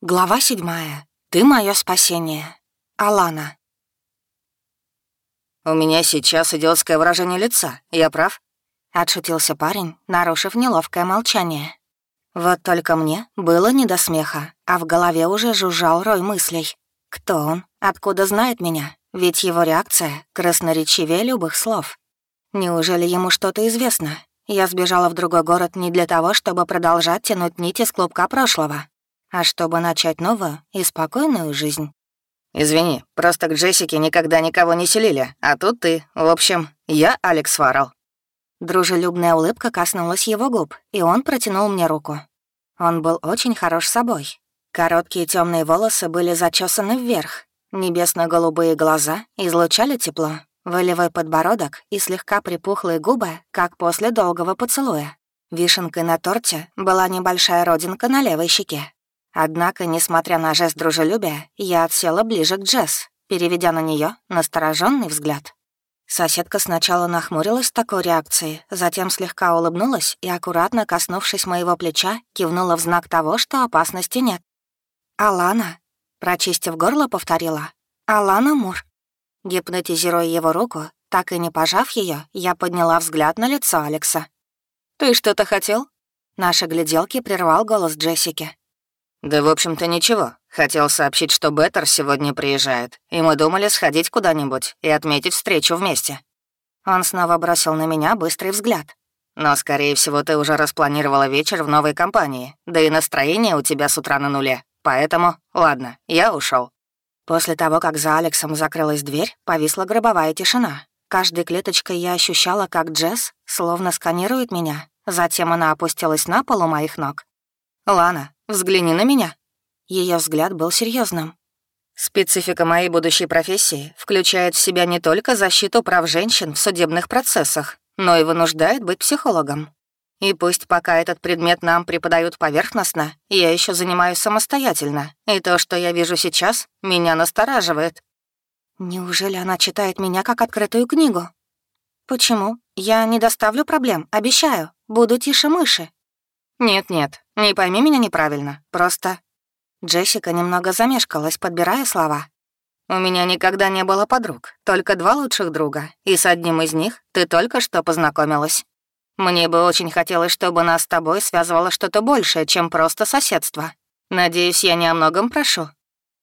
Глава седьмая. Ты мое спасение. Алана. «У меня сейчас идиотское выражение лица. Я прав?» Отшутился парень, нарушив неловкое молчание. Вот только мне было не до смеха, а в голове уже жужжал рой мыслей. Кто он? Откуда знает меня? Ведь его реакция красноречивее любых слов. Неужели ему что-то известно? Я сбежала в другой город не для того, чтобы продолжать тянуть нить из клубка прошлого а чтобы начать новую и спокойную жизнь. «Извини, просто к Джессике никогда никого не селили, а тут ты. В общем, я Алекс Фаррелл». Дружелюбная улыбка коснулась его губ, и он протянул мне руку. Он был очень хорош собой. Короткие темные волосы были зачесаны вверх, небесно-голубые глаза излучали тепло, волевой подбородок и слегка припухлые губы, как после долгого поцелуя. Вишенкой на торте была небольшая родинка на левой щеке. Однако, несмотря на жест дружелюбия, я отсела ближе к Джесс, переведя на нее настороженный взгляд. Соседка сначала нахмурилась такой реакцией, затем слегка улыбнулась и, аккуратно коснувшись моего плеча, кивнула в знак того, что опасности нет. «Алана», — прочистив горло, повторила. «Алана Мур». Гипнотизируя его руку, так и не пожав ее, я подняла взгляд на лицо Алекса. «Ты что-то хотел?» Наши гляделки прервал голос Джессики. «Да, в общем-то, ничего. Хотел сообщить, что Беттер сегодня приезжает, и мы думали сходить куда-нибудь и отметить встречу вместе». Он снова бросил на меня быстрый взгляд. «Но, скорее всего, ты уже распланировала вечер в новой компании, да и настроение у тебя с утра на нуле. Поэтому, ладно, я ушел. После того, как за Алексом закрылась дверь, повисла гробовая тишина. Каждой клеточкой я ощущала, как Джесс словно сканирует меня. Затем она опустилась на пол у моих ног. «Лана, Взгляни на меня». Ее взгляд был серьезным. Специфика моей будущей профессии включает в себя не только защиту прав женщин в судебных процессах, но и вынуждает быть психологом. И пусть пока этот предмет нам преподают поверхностно, я еще занимаюсь самостоятельно, и то, что я вижу сейчас, меня настораживает. Неужели она читает меня как открытую книгу? Почему? Я не доставлю проблем, обещаю. Буду тише мыши. «Нет-нет, не пойми меня неправильно, просто...» Джессика немного замешкалась, подбирая слова. «У меня никогда не было подруг, только два лучших друга, и с одним из них ты только что познакомилась. Мне бы очень хотелось, чтобы нас с тобой связывало что-то большее, чем просто соседство. Надеюсь, я не о многом прошу».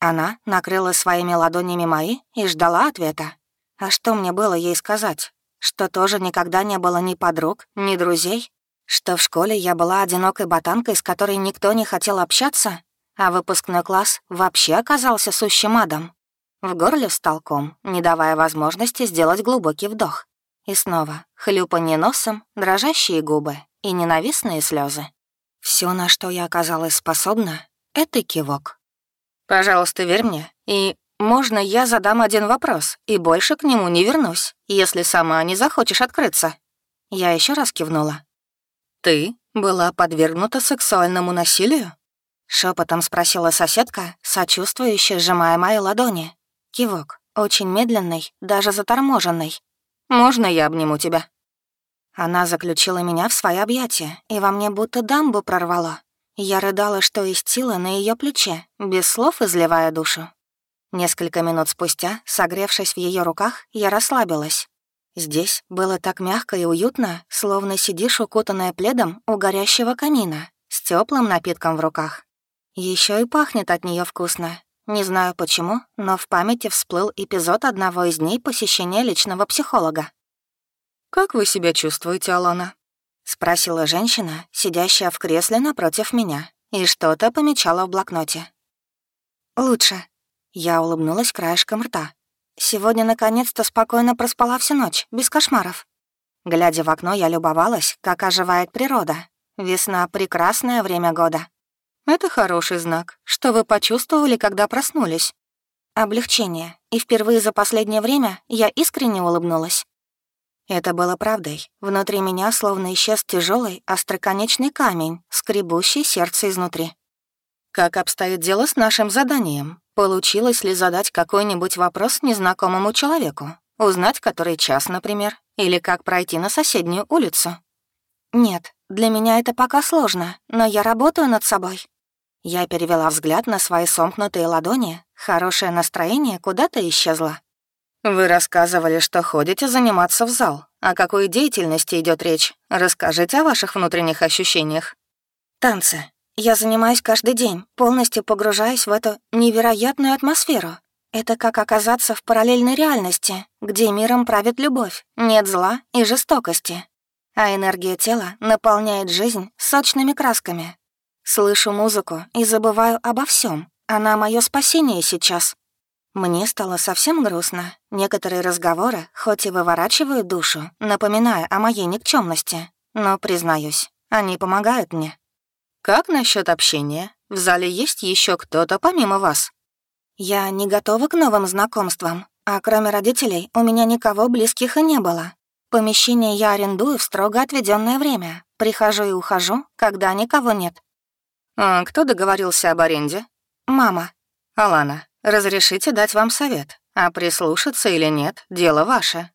Она накрыла своими ладонями мои и ждала ответа. А что мне было ей сказать? Что тоже никогда не было ни подруг, ни друзей? Что в школе я была одинокой ботанкой, с которой никто не хотел общаться, а выпускной класс вообще оказался сущим адом. В горле встал ком, не давая возможности сделать глубокий вдох. И снова хлюпанье носом, дрожащие губы и ненавистные слезы. Все, на что я оказалась способна, — это кивок. «Пожалуйста, верь мне, и можно я задам один вопрос, и больше к нему не вернусь, если сама не захочешь открыться?» Я еще раз кивнула. «Ты была подвергнута сексуальному насилию?» Шепотом спросила соседка, сочувствующая, сжимая мои ладони. Кивок, очень медленный, даже заторможенный. «Можно я обниму тебя?» Она заключила меня в свои объятия, и во мне будто дамбу прорвало. Я рыдала, что есть сила на ее плече, без слов изливая душу. Несколько минут спустя, согревшись в ее руках, я расслабилась. Здесь было так мягко и уютно, словно сидишь укутанная пледом у горящего камина, с теплым напитком в руках. Еще и пахнет от нее вкусно. Не знаю почему, но в памяти всплыл эпизод одного из дней посещения личного психолога. «Как вы себя чувствуете, Алана?» — спросила женщина, сидящая в кресле напротив меня, и что-то помечала в блокноте. «Лучше». Я улыбнулась краешком рта. Сегодня наконец-то спокойно проспала всю ночь, без кошмаров. Глядя в окно, я любовалась, как оживает природа. Весна — прекрасное время года. Это хороший знак. Что вы почувствовали, когда проснулись? Облегчение. И впервые за последнее время я искренне улыбнулась. Это было правдой. Внутри меня словно исчез тяжелый остроконечный камень, скребущий сердце изнутри. «Как обстоит дело с нашим заданием?» Получилось ли задать какой-нибудь вопрос незнакомому человеку? Узнать, который час, например? Или как пройти на соседнюю улицу? Нет, для меня это пока сложно, но я работаю над собой. Я перевела взгляд на свои сомкнутые ладони. Хорошее настроение куда-то исчезло. «Вы рассказывали, что ходите заниматься в зал. О какой деятельности идет речь? Расскажите о ваших внутренних ощущениях». «Танцы. Я занимаюсь каждый день, полностью погружаясь в эту невероятную атмосферу. Это как оказаться в параллельной реальности, где миром правит любовь, нет зла и жестокости. А энергия тела наполняет жизнь сочными красками. Слышу музыку и забываю обо всем. Она мое спасение сейчас. Мне стало совсем грустно. Некоторые разговоры, хоть и выворачивают душу, напоминая о моей никчемности, но, признаюсь, они помогают мне. «Как насчет общения? В зале есть еще кто-то помимо вас?» «Я не готова к новым знакомствам, а кроме родителей у меня никого близких и не было. Помещение я арендую в строго отведенное время. Прихожу и ухожу, когда никого нет». «А кто договорился об аренде?» «Мама». «Алана, разрешите дать вам совет, а прислушаться или нет — дело ваше.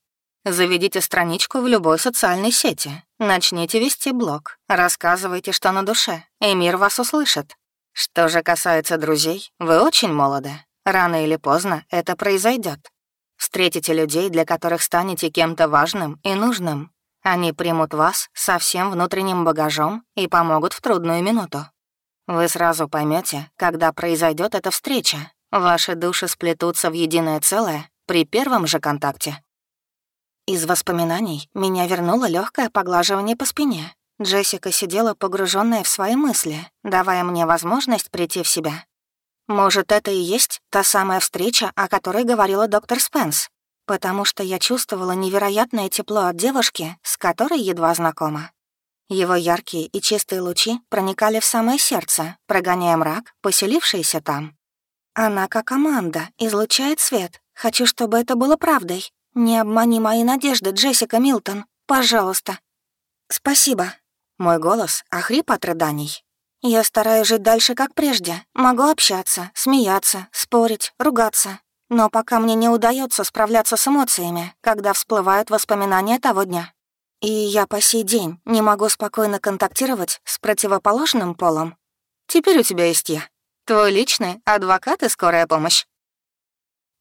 Заведите страничку в любой социальной сети. Начните вести блог. Рассказывайте, что на душе, и мир вас услышит. Что же касается друзей, вы очень молоды. Рано или поздно это произойдет. Встретите людей, для которых станете кем-то важным и нужным. Они примут вас со всем внутренним багажом и помогут в трудную минуту. Вы сразу поймете, когда произойдет эта встреча. Ваши души сплетутся в единое целое при первом же контакте. Из воспоминаний меня вернуло легкое поглаживание по спине. Джессика сидела погруженная в свои мысли, давая мне возможность прийти в себя. Может, это и есть та самая встреча, о которой говорила доктор Спенс, потому что я чувствовала невероятное тепло от девушки, с которой едва знакома. Его яркие и чистые лучи проникали в самое сердце, прогоняя мрак, поселившийся там. Она, как Аманда, излучает свет. Хочу, чтобы это было правдой. «Не обмани мои надежды, Джессика Милтон, пожалуйста». «Спасибо». Мой голос охрип от рыданий. «Я стараюсь жить дальше, как прежде. Могу общаться, смеяться, спорить, ругаться. Но пока мне не удается справляться с эмоциями, когда всплывают воспоминания того дня. И я по сей день не могу спокойно контактировать с противоположным полом. Теперь у тебя есть я. Твой личный адвокат и скорая помощь.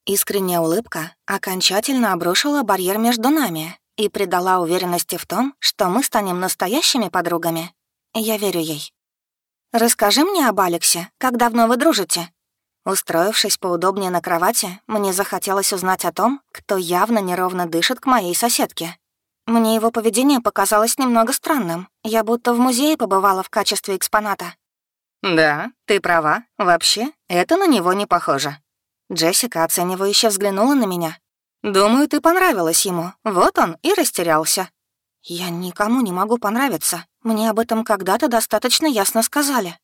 Искренняя улыбка окончательно обрушила барьер между нами и придала уверенности в том, что мы станем настоящими подругами. Я верю ей. «Расскажи мне об Алексе. Как давно вы дружите?» Устроившись поудобнее на кровати, мне захотелось узнать о том, кто явно неровно дышит к моей соседке. Мне его поведение показалось немного странным. Я будто в музее побывала в качестве экспоната. «Да, ты права. Вообще, это на него не похоже», Джессика оценивающе взглянула на меня. «Думаю, ты понравилась ему. Вот он и растерялся». «Я никому не могу понравиться. Мне об этом когда-то достаточно ясно сказали».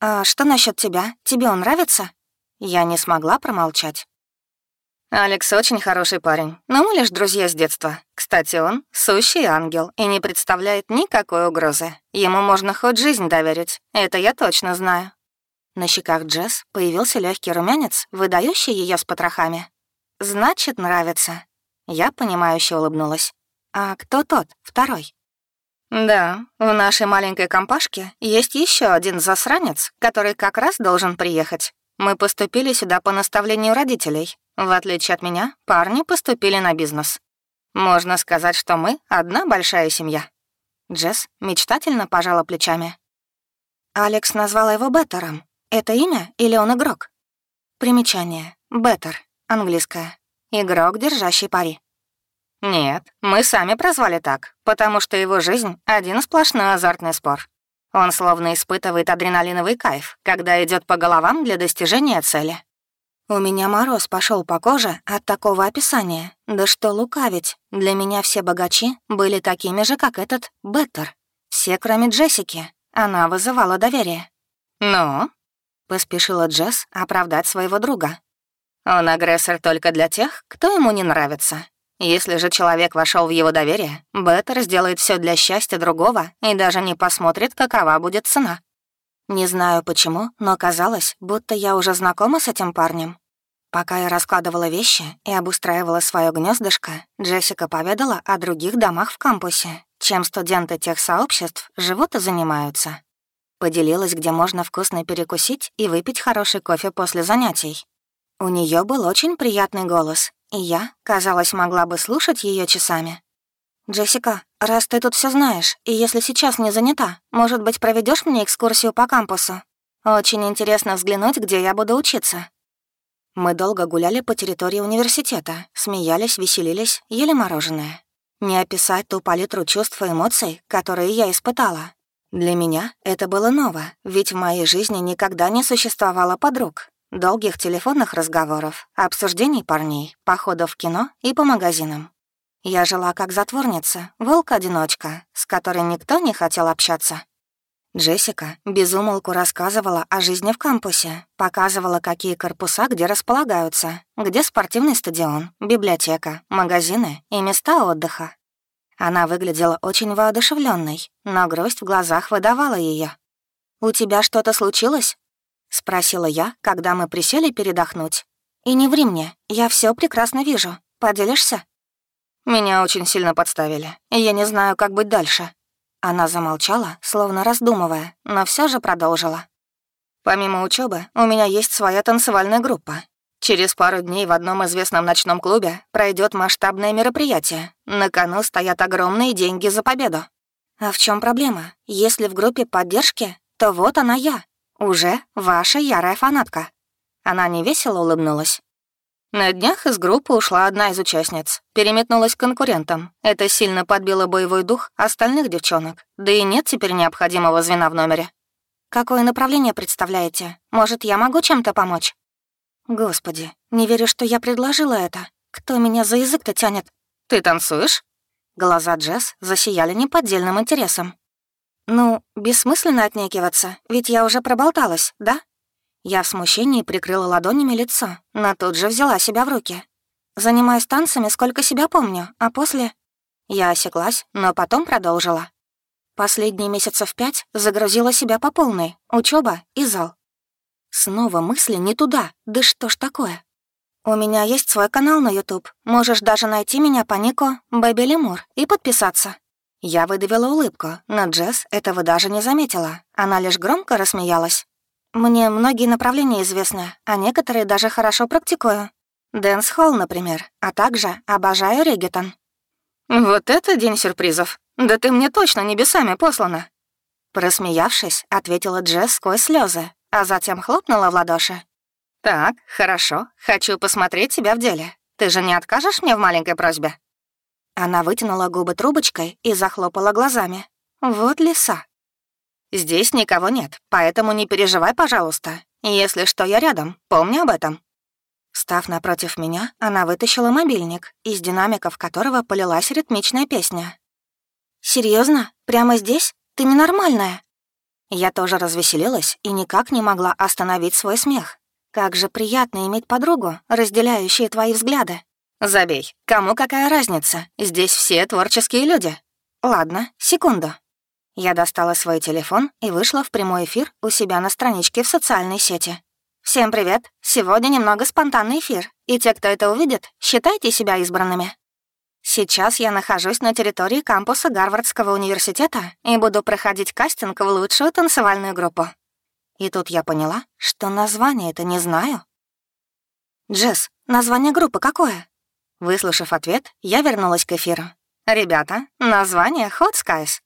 «А что насчет тебя? Тебе он нравится?» Я не смогла промолчать. «Алекс очень хороший парень, но мы лишь друзья с детства. Кстати, он — сущий ангел и не представляет никакой угрозы. Ему можно хоть жизнь доверить, это я точно знаю. На щеках Джесс появился легкий румянец, выдающий ее с потрохами. «Значит, нравится». Я, понимающе улыбнулась. «А кто тот, второй?» «Да, в нашей маленькой компашке есть еще один засранец, который как раз должен приехать. Мы поступили сюда по наставлению родителей. В отличие от меня, парни поступили на бизнес. Можно сказать, что мы — одна большая семья». Джесс мечтательно пожала плечами. Алекс назвала его Беттером, это имя или он игрок? Примечание. Беттер. Английское. Игрок, держащий пари. Нет, мы сами прозвали так, потому что его жизнь — один сплошной азартный спор. Он словно испытывает адреналиновый кайф, когда идет по головам для достижения цели. У меня мороз пошел по коже от такого описания. Да что лукавить, для меня все богачи были такими же, как этот Беттер. Все, кроме Джессики. Она вызывала доверие. «Ну, Поспешила Джесс оправдать своего друга. Он агрессор только для тех, кто ему не нравится. Если же человек вошел в его доверие, Беттер сделает все для счастья другого и даже не посмотрит, какова будет цена. Не знаю почему, но казалось, будто я уже знакома с этим парнем. Пока я раскладывала вещи и обустраивала свое гнездышко, Джессика поведала о других домах в кампусе, чем студенты тех сообществ живут и занимаются. Поделилась, где можно вкусно перекусить и выпить хороший кофе после занятий. У нее был очень приятный голос, и я, казалось, могла бы слушать ее часами. «Джессика, раз ты тут все знаешь, и если сейчас не занята, может быть, проведешь мне экскурсию по кампусу? Очень интересно взглянуть, где я буду учиться». Мы долго гуляли по территории университета, смеялись, веселились, ели мороженое. Не описать ту палитру чувств и эмоций, которые я испытала. Для меня это было ново, ведь в моей жизни никогда не существовало подруг, долгих телефонных разговоров, обсуждений парней, походов в кино и по магазинам. Я жила как затворница, волк-одиночка, с которой никто не хотел общаться. Джессика безумолку рассказывала о жизни в кампусе, показывала, какие корпуса где располагаются, где спортивный стадион, библиотека, магазины и места отдыха. Она выглядела очень воодушевленной, но грусть в глазах выдавала ее. «У тебя что-то случилось?» — спросила я, когда мы присели передохнуть. «И не ври мне, я все прекрасно вижу. Поделишься?» «Меня очень сильно подставили, и я не знаю, как быть дальше», она замолчала, словно раздумывая, но все же продолжила. «Помимо учебы, у меня есть своя танцевальная группа. Через пару дней в одном известном ночном клубе пройдет масштабное мероприятие. На кону стоят огромные деньги за победу. А в чем проблема? Если в группе поддержки, то вот она я. Уже ваша ярая фанатка». Она невесело улыбнулась. На днях из группы ушла одна из участниц, переметнулась к конкурентам. Это сильно подбило боевой дух остальных девчонок, да и нет теперь необходимого звена в номере. «Какое направление представляете? Может, я могу чем-то помочь?» «Господи, не верю, что я предложила это. Кто меня за язык-то тянет?» «Ты танцуешь?» Глаза Джесс засияли неподдельным интересом. «Ну, бессмысленно отнекиваться, ведь я уже проболталась, да?» Я в смущении прикрыла ладонями лицо, но тут же взяла себя в руки. Занимаюсь танцами, сколько себя помню, а после... Я осеклась, но потом продолжила. Последние месяцев пять загрузила себя по полной, учеба и зал. Снова мысли не туда, да что ж такое? У меня есть свой канал на YouTube, можешь даже найти меня по нику Бэби Лемур и подписаться. Я выдавила улыбку, но Джесс этого даже не заметила, она лишь громко рассмеялась. Мне многие направления известны, а некоторые даже хорошо практикую. Дэнс-холл, например, а также обожаю реггетон. «Вот это день сюрпризов! Да ты мне точно небесами послана!» Просмеявшись, ответила Джесс сквозь слезы, а затем хлопнула в ладоши. «Так, хорошо. Хочу посмотреть тебя в деле. Ты же не откажешь мне в маленькой просьбе?» Она вытянула губы трубочкой и захлопала глазами. «Вот лиса. Здесь никого нет, поэтому не переживай, пожалуйста. Если что, я рядом, помни об этом». Став напротив меня, она вытащила мобильник, из динамиков которого полилась ритмичная песня. Серьезно? Прямо здесь? Ты ненормальная?» Я тоже развеселилась и никак не могла остановить свой смех. Как же приятно иметь подругу, разделяющую твои взгляды. «Забей, кому какая разница? Здесь все творческие люди». «Ладно, секунду». Я достала свой телефон и вышла в прямой эфир у себя на страничке в социальной сети. «Всем привет! Сегодня немного спонтанный эфир, и те, кто это увидит, считайте себя избранными. Сейчас я нахожусь на территории кампуса Гарвардского университета и буду проходить кастинг в лучшую танцевальную группу». И тут я поняла, что название это не знаю. «Джесс, название группы какое?» Выслушав ответ, я вернулась к эфиру. «Ребята, название Hot Skies.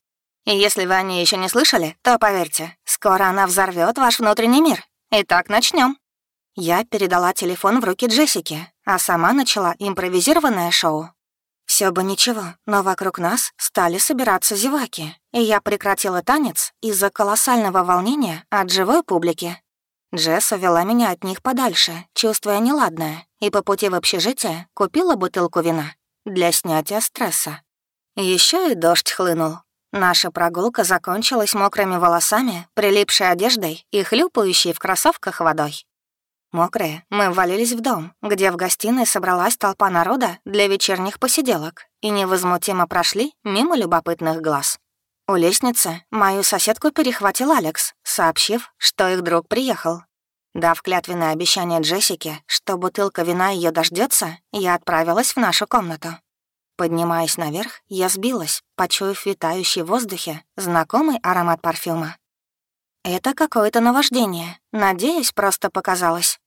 И если вы о ней еще не слышали, то поверьте, скоро она взорвет ваш внутренний мир. Итак, начнем. Я передала телефон в руки Джессики, а сама начала импровизированное шоу. Все бы ничего, но вокруг нас стали собираться зеваки, и я прекратила танец из-за колоссального волнения от живой публики. Джесс увела меня от них подальше, чувствуя неладное, и по пути в общежитие купила бутылку вина для снятия стресса. Еще и дождь хлынул, Наша прогулка закончилась мокрыми волосами, прилипшей одеждой и хлюпающей в кроссовках водой. Мокрые, мы ввалились в дом, где в гостиной собралась толпа народа для вечерних посиделок и невозмутимо прошли мимо любопытных глаз. У лестницы мою соседку перехватил Алекс, сообщив, что их друг приехал. Дав клятвенное обещание Джессике, что бутылка вина ее дождется, я отправилась в нашу комнату. Поднимаясь наверх, я сбилась, почуяв витающий в воздухе знакомый аромат парфюма. Это какое-то наваждение. Надеюсь, просто показалось.